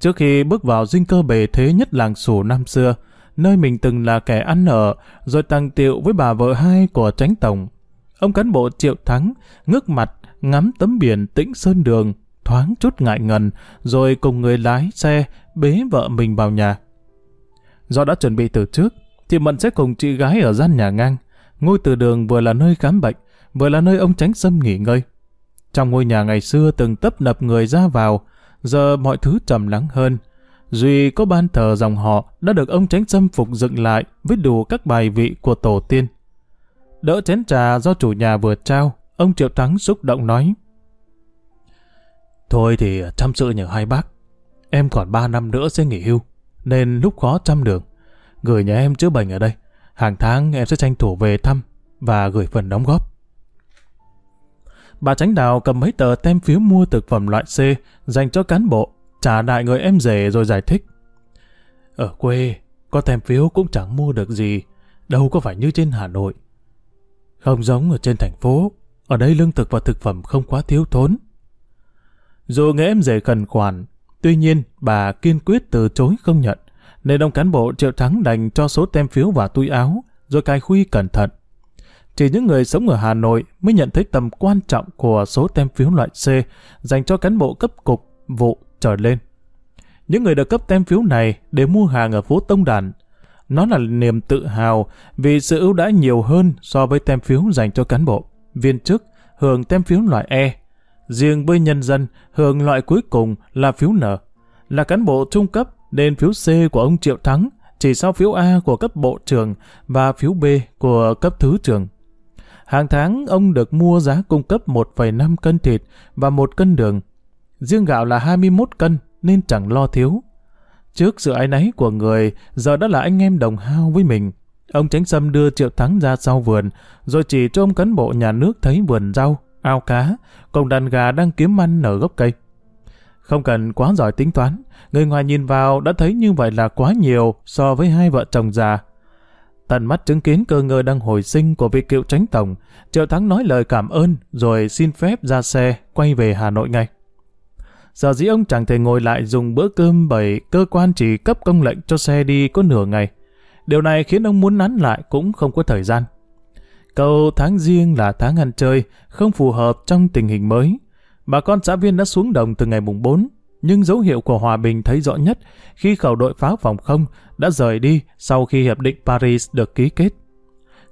Trước khi bước vào dinh cơ bề thế nhất làng sủ năm xưa, nơi mình từng là kẻ ăn ở, rồi tăng tiệu với bà vợ hai của tránh tổng. Ông cán bộ Triệu Thắng ngước mặt ngắm tấm biển tĩnh sơn đường, thoáng chút ngại ngần, rồi cùng người lái xe bế vợ mình vào nhà. Do đã chuẩn bị từ trước, thì Mận sẽ cùng chị gái ở gian nhà ngang. Ngôi từ đường vừa là nơi khám bệnh, vừa là nơi ông tránh sâm nghỉ ngơi. Trong ngôi nhà ngày xưa từng tấp nập người ra vào, giờ mọi thứ trầm lắng hơn. Duy có ban thờ dòng họ đã được ông tránh sâm phục dựng lại với đủ các bài vị của tổ tiên. Đỡ chén trà do chủ nhà vừa trao, ông Triệu Thắng xúc động nói. Thôi thì chăm sự nhờ hai bác. Em còn ba năm nữa sẽ nghỉ hưu, nên lúc khó chăm đường. Gửi nhà em chữa bệnh ở đây. Hàng tháng em sẽ tranh thủ về thăm và gửi phần đóng góp. Bà Tránh Đào cầm mấy tờ tem phiếu mua thực phẩm loại C dành cho cán bộ, trả đại người em rể rồi giải thích. Ở quê, có tem phiếu cũng chẳng mua được gì, đâu có phải như trên Hà Nội. Không giống ở trên thành phố, ở đây lương thực và thực phẩm không quá thiếu thốn. Dù nghe em rể cần khoản, tuy nhiên bà kiên quyết từ chối không nhận, nên ông cán bộ triệu thắng đành cho số tem phiếu vào túi áo, rồi cài khuy cẩn thận. Chỉ những người sống ở Hà Nội mới nhận thấy tầm quan trọng của số tem phiếu loại C dành cho cán bộ cấp cục, vụ trở lên. Những người được cấp tem phiếu này để mua hàng ở phố Tông Đàn. Nó là niềm tự hào vì sự ưu đãi nhiều hơn so với tem phiếu dành cho cán bộ, viên chức hưởng tem phiếu loại E. Riêng với nhân dân, hưởng loại cuối cùng là phiếu N. Là cán bộ trung cấp nên phiếu C của ông Triệu Thắng chỉ sau phiếu A của cấp bộ trưởng và phiếu B của cấp thứ trưởng. Hàng tháng ông được mua giá cung cấp 1,5 cân thịt và 1 cân đường. Riêng gạo là 21 cân nên chẳng lo thiếu. Trước sự ái náy của người, giờ đã là anh em đồng hao với mình. Ông Tránh Sâm đưa Triệu Thắng ra sau vườn, rồi chỉ cho ông cán bộ nhà nước thấy vườn rau, ao cá, cùng đàn gà đang kiếm ăn ở gốc cây. Không cần quá giỏi tính toán, người ngoài nhìn vào đã thấy như vậy là quá nhiều so với hai vợ chồng già. Tận mắt chứng kiến cơ ngơi đang hồi sinh của vị cựu tránh tổng, Triệu Thắng nói lời cảm ơn rồi xin phép ra xe quay về Hà Nội ngay. Giờ dĩ ông chẳng thể ngồi lại dùng bữa cơm bởi cơ quan chỉ cấp công lệnh cho xe đi có nửa ngày. Điều này khiến ông muốn nắn lại cũng không có thời gian. cầu tháng riêng là tháng ăn chơi, không phù hợp trong tình hình mới. Bà con xã viên đã xuống đồng từ ngày mùng 4, nhưng dấu hiệu của hòa bình thấy rõ nhất khi khẩu đội pháo phòng không đã rời đi sau khi Hiệp định Paris được ký kết.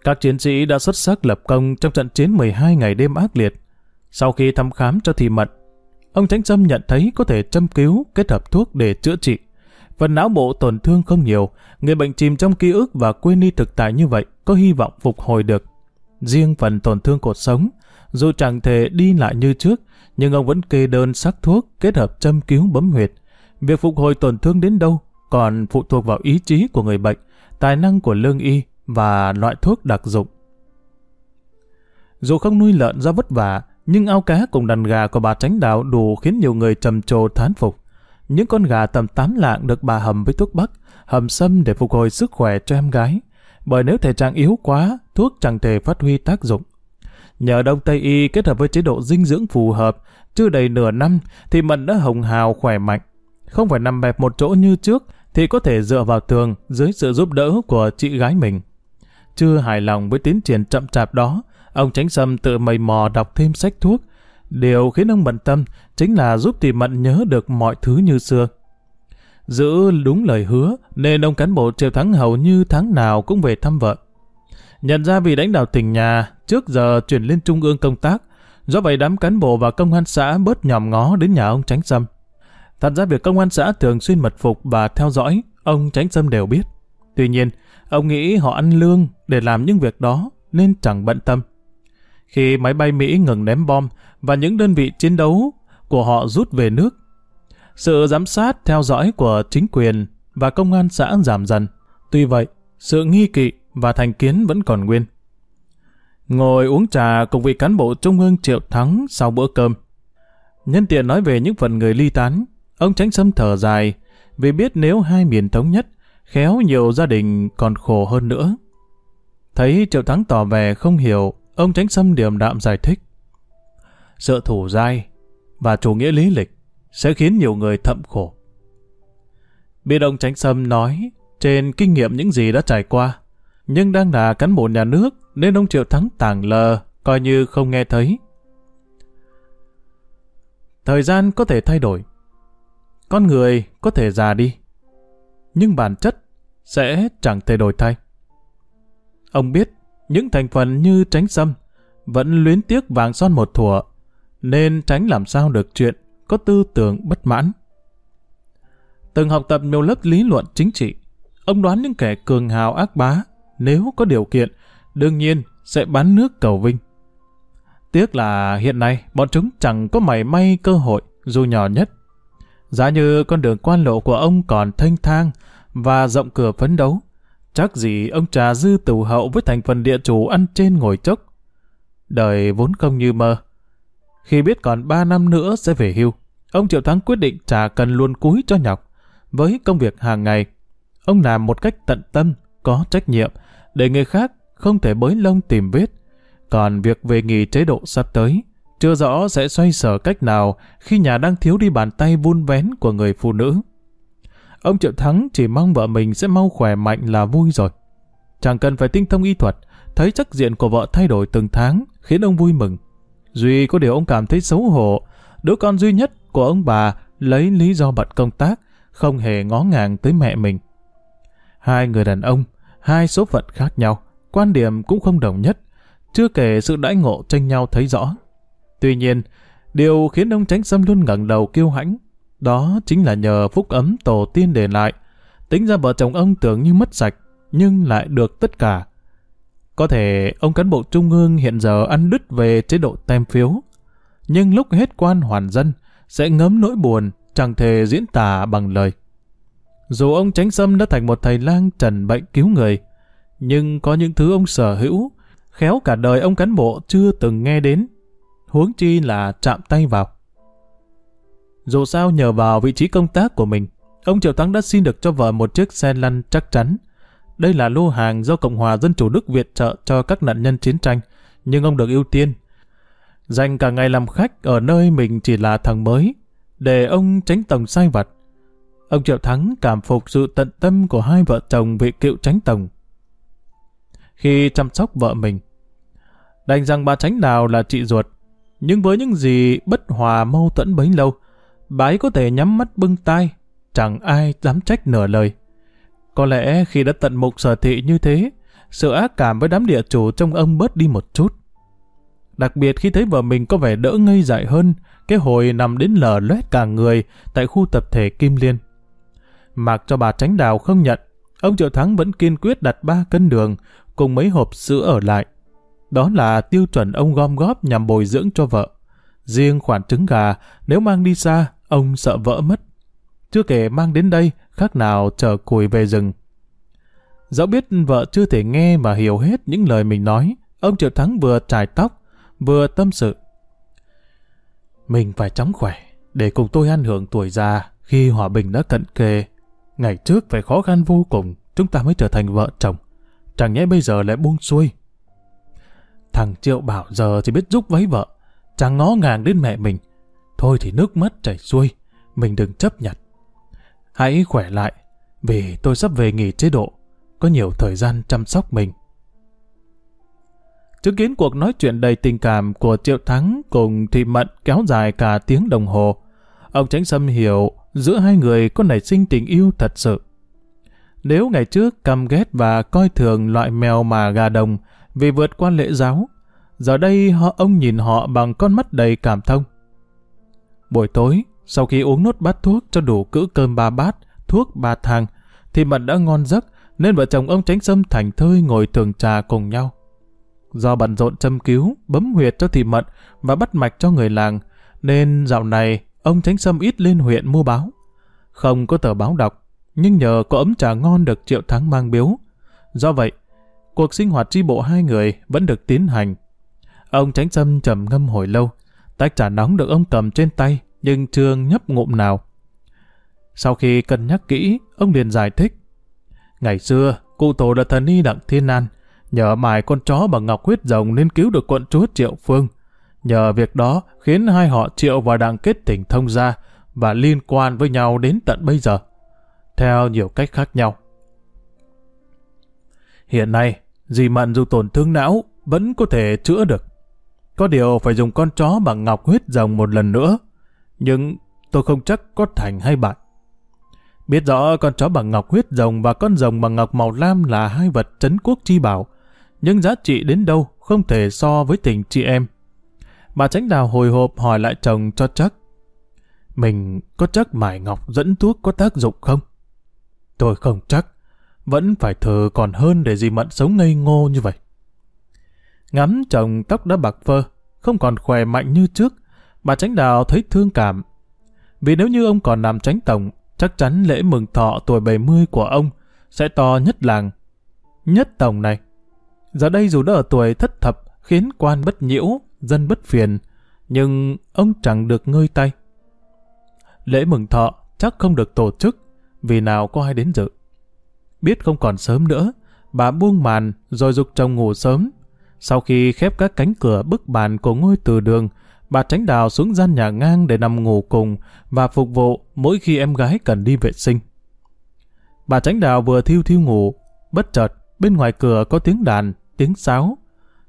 Các chiến sĩ đã xuất sắc lập công trong trận chiến 12 ngày đêm ác liệt. Sau khi thăm khám cho thị mật, ông Tránh Sâm nhận thấy có thể châm cứu kết hợp thuốc để chữa trị. Phần não bộ tổn thương không nhiều, người bệnh chìm trong ký ức và quên đi thực tại như vậy có hy vọng phục hồi được. Riêng phần tổn thương cột sống, dù chẳng thể đi lại như trước, nhưng ông vẫn kê đơn sắc thuốc kết hợp châm cứu bấm huyệt. Việc phục hồi tổn thương đến đâu còn phụ thuộc vào ý chí của người bệnh, tài năng của lương y và loại thuốc đặc dụng. Dù không nuôi lợn do vất vả, nhưng ao cá cùng đàn gà của bà tránh đạo đủ khiến nhiều người trầm trồ thán phục. Những con gà tầm 8 lạng được bà hầm với thuốc bắc, hầm sâm để phục hồi sức khỏe cho em gái. Bởi nếu thể trạng yếu quá, thuốc chẳng thể phát huy tác dụng. Nhờ đông Tây Y kết hợp với chế độ dinh dưỡng phù hợp, chưa đầy nửa năm thì Mận đã hồng hào khỏe mạnh. Không phải nằm bẹp một chỗ như trước, thì có thể dựa vào tường dưới sự giúp đỡ của chị gái mình. Chưa hài lòng với tiến triển chậm chạp đó, ông Tránh Sâm tự mầy mò đọc thêm sách thuốc. Điều khiến ông bận tâm chính là giúp tìm Mận nhớ được mọi thứ như xưa. Giữ đúng lời hứa, nên ông cán bộ Triệu Thắng hầu như tháng nào cũng về thăm vợ. Nhận ra vì đánh đạo tỉnh nhà, trước giờ chuyển lên trung ương công tác, do vậy đám cán bộ và công an xã bớt nhòm ngó đến nhà ông Tránh Sâm. Thật ra việc công an xã thường xuyên mật phục và theo dõi, ông Tránh Sâm đều biết. Tuy nhiên, ông nghĩ họ ăn lương để làm những việc đó nên chẳng bận tâm. Khi máy bay Mỹ ngừng ném bom và những đơn vị chiến đấu của họ rút về nước, sự giám sát theo dõi của chính quyền và công an xã giảm dần. Tuy vậy, sự nghi kỵ và thành kiến vẫn còn nguyên. Ngồi uống trà cùng vị cán bộ trung ương Triệu Thắng sau bữa cơm. Nhân tiện nói về những phần người ly tán, ông Tránh Sâm thở dài vì biết nếu hai miền thống nhất, khéo nhiều gia đình còn khổ hơn nữa. Thấy Triệu Thắng tỏ vẻ không hiểu, ông Tránh Sâm điềm đạm giải thích. Sự thủ dai và chủ nghĩa lý lịch sẽ khiến nhiều người thậm khổ. Biết ông Tránh Sâm nói trên kinh nghiệm những gì đã trải qua, nhưng đang là cán bộ nhà nước nên ông Triệu Thắng tàng lờ, coi như không nghe thấy. Thời gian có thể thay đổi, con người có thể già đi, nhưng bản chất sẽ chẳng thể đổi thay. Ông biết những thành phần như tránh Xâm vẫn luyến tiếc vàng son một thủa, nên tránh làm sao được chuyện có tư tưởng bất mãn. Từng học tập nhiều lớp lý luận chính trị, ông đoán những kẻ cường hào ác bá, nếu có điều kiện, đương nhiên sẽ bán nước cầu vinh. Tiếc là hiện nay bọn chúng chẳng có mảy may cơ hội dù nhỏ nhất. Giá như con đường quan lộ của ông còn thanh thang và rộng cửa phấn đấu, chắc gì ông trà dư tù hậu với thành phần địa chủ ăn trên ngồi chốc. Đời vốn không như mơ. Khi biết còn 3 năm nữa sẽ về hưu, ông Triệu Thắng quyết định trà cần luôn cúi cho nhọc. Với công việc hàng ngày, ông làm một cách tận tâm, có trách nhiệm, để người khác không thể bới lông tìm vết. Còn việc về nghỉ chế độ sắp tới, chưa rõ sẽ xoay sở cách nào khi nhà đang thiếu đi bàn tay vun vén của người phụ nữ. Ông Triệu Thắng chỉ mong vợ mình sẽ mau khỏe mạnh là vui rồi. Chẳng cần phải tinh thông y thuật, thấy sắc diện của vợ thay đổi từng tháng khiến ông vui mừng. Duy có điều ông cảm thấy xấu hổ, đứa con duy nhất của ông bà lấy lý do bận công tác, không hề ngó ngàng tới mẹ mình. Hai người đàn ông, hai số phận khác nhau, quan điểm cũng không đồng nhất, chưa kể sự đãi ngộ tranh nhau thấy rõ. Tuy nhiên, điều khiến ông Tránh Sâm luôn ngẩng đầu kiêu hãnh, đó chính là nhờ phúc ấm tổ tiên để lại. Tính ra vợ chồng ông tưởng như mất sạch, nhưng lại được tất cả. Có thể ông cán bộ trung ương hiện giờ ăn đứt về chế độ tem phiếu, nhưng lúc hết quan hoàn dân, sẽ ngấm nỗi buồn, chẳng thể diễn tả bằng lời. Dù ông Tránh Sâm đã thành một thầy lang trần bệnh cứu người, nhưng có những thứ ông sở hữu, khéo cả đời ông cán bộ chưa từng nghe đến, huống chi là chạm tay vào. Dù sao nhờ vào vị trí công tác của mình, ông Triệu Thắng đã xin được cho vợ một chiếc xe lăn chắc chắn. Đây là lô hàng do Cộng hòa Dân Chủ Đức viện trợ cho các nạn nhân chiến tranh, nhưng ông được ưu tiên. Dành cả ngày làm khách ở nơi mình chỉ là thằng mới, để ông tránh tổng sai vặt. Ông Triệu Thắng cảm phục sự tận tâm của hai vợ chồng vị cựu tránh tổng. Khi chăm sóc vợ mình, đành rằng bà tránh nào là chị ruột, nhưng với những gì bất hòa mâu thuẫn bấy lâu, bà ấy có thể nhắm mắt bưng tai, chẳng ai dám trách nửa lời. Có lẽ khi đã tận mục sở thị như thế, sự ác cảm với đám địa chủ trong ông bớt đi một chút. Đặc biệt khi thấy vợ mình có vẻ đỡ ngây dại hơn, cái hồi nằm đến lờ loét cả người tại khu tập thể Kim Liên. Mặc cho bà tránh đào không nhận, ông Triệu Thắng vẫn kiên quyết đặt ba cân đường cùng mấy hộp sữa ở lại. Đó là tiêu chuẩn ông gom góp nhằm bồi dưỡng cho vợ. Riêng khoản trứng gà, nếu mang đi xa, ông sợ vỡ mất. Chưa kể mang đến đây, khác nào chờ cùi về rừng. Dẫu biết vợ chưa thể nghe và hiểu hết những lời mình nói, ông Triệu Thắng vừa trải tóc, vừa tâm sự. Mình phải chóng khỏe, để cùng tôi ăn hưởng tuổi già khi hòa bình đã cận kề. Ngày trước phải khó khăn vô cùng, chúng ta mới trở thành vợ chồng. Chẳng nhẽ bây giờ lại buông xuôi. Thằng Triệu bảo giờ chỉ biết giúp váy vợ, chẳng ngó ngàng đến mẹ mình. Thôi thì nước mắt chảy xuôi, mình đừng chấp nhận. Hãy khỏe lại, vì tôi sắp về nghỉ chế độ, có nhiều thời gian chăm sóc mình. Chứng kiến cuộc nói chuyện đầy tình cảm của Triệu Thắng cùng Thị Mận kéo dài cả tiếng đồng hồ. Ông Tránh Sâm hiểu giữa hai người có nảy sinh tình yêu thật sự. Nếu ngày trước căm ghét và coi thường loại mèo mà gà đồng vì vượt qua lễ giáo, giờ đây họ ông nhìn họ bằng con mắt đầy cảm thông. Buổi tối, sau khi uống nốt bát thuốc cho đủ cữ cơm ba bát, thuốc ba thang, thì mận đã ngon giấc, nên vợ chồng ông Tránh Sâm thành thơi ngồi thường trà cùng nhau. Do bận rộn châm cứu, bấm huyệt cho thị mận và bắt mạch cho người làng, nên dạo này ông Tránh Sâm ít lên huyện mua báo. Không có tờ báo đọc, nhưng nhờ có ấm trà ngon được Triệu Thắng mang biếu. Do vậy, cuộc sinh hoạt tri bộ hai người vẫn được tiến hành. Ông Tránh Sâm trầm ngâm hồi lâu, tách trà nóng được ông cầm trên tay, nhưng trường nhấp ngụm nào. Sau khi cân nhắc kỹ, ông liền giải thích. Ngày xưa, cụ tổ là thần y Đặng Thiên An, nhờ mài con chó bằng ngọc huyết rồng nên cứu được quận chúa Triệu Phương. Nhờ việc đó khiến hai họ Triệu và Đặng kết tình thông gia và liên quan với nhau đến tận bây giờ, theo nhiều cách khác nhau. Hiện nay, dì Mận dù tổn thương não vẫn có thể chữa được. Có điều phải dùng con chó bằng ngọc huyết rồng một lần nữa, nhưng tôi không chắc có thành hay bại. Biết rõ con chó bằng ngọc huyết rồng và con rồng bằng ngọc màu lam là hai vật trấn quốc chi bảo, nhưng giá trị đến đâu không thể so với tình chị em. Bà tránh đào hồi hộp hỏi lại chồng cho chắc. Mình có chắc mải ngọc dẫn thuốc có tác dụng không? Tôi không chắc. Vẫn phải thờ còn hơn để gì mận sống ngây ngô như vậy. Ngắm chồng tóc đã bạc phơ, không còn khỏe mạnh như trước, bà tránh đào thấy thương cảm. Vì nếu như ông còn làm tránh tổng, chắc chắn lễ mừng thọ tuổi 70 của ông sẽ to nhất làng. Nhất tổng này. Giờ đây dù đã ở tuổi thất thập, khiến quan bất nhiễu, dân bất phiền, nhưng ông chẳng được ngơi tay. Lễ mừng thọ chắc không được tổ chức, vì nào có ai đến dự. Biết không còn sớm nữa, bà buông màn rồi dục chồng ngủ sớm. Sau khi khép các cánh cửa bức bàn của ngôi từ đường, bà tránh đào xuống gian nhà ngang để nằm ngủ cùng và phục vụ mỗi khi em gái cần đi vệ sinh. Bà tránh đào vừa thiêu thiêu ngủ, bất chợt bên ngoài cửa có tiếng đàn, tiếng sáo.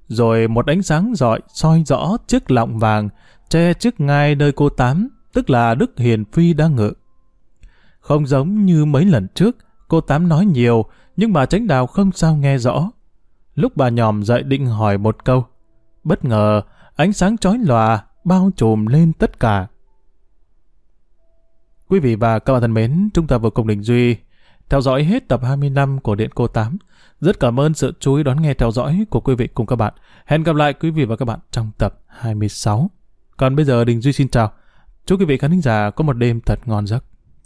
Rồi một ánh sáng rọi soi rõ chiếc lọng vàng che trước ngai nơi cô Tám, tức là Đức Hiền Phi đang ngự. Không giống như mấy lần trước, cô Tám nói nhiều, nhưng bà tránh đào không sao nghe rõ. Lúc bà nhòm dậy định hỏi một câu, bất ngờ ánh sáng chói lòa bao trùm lên tất cả. Quý vị và các bạn thân mến, chúng ta vừa cùng Đình Duy theo dõi hết tập 25 của Điện Cô 8. Rất cảm ơn sự chú ý đón nghe theo dõi của quý vị cùng các bạn. Hẹn gặp lại quý vị và các bạn trong tập 26. Còn bây giờ Đình Duy xin chào. Chúc quý vị khán giả có một đêm thật ngon giấc.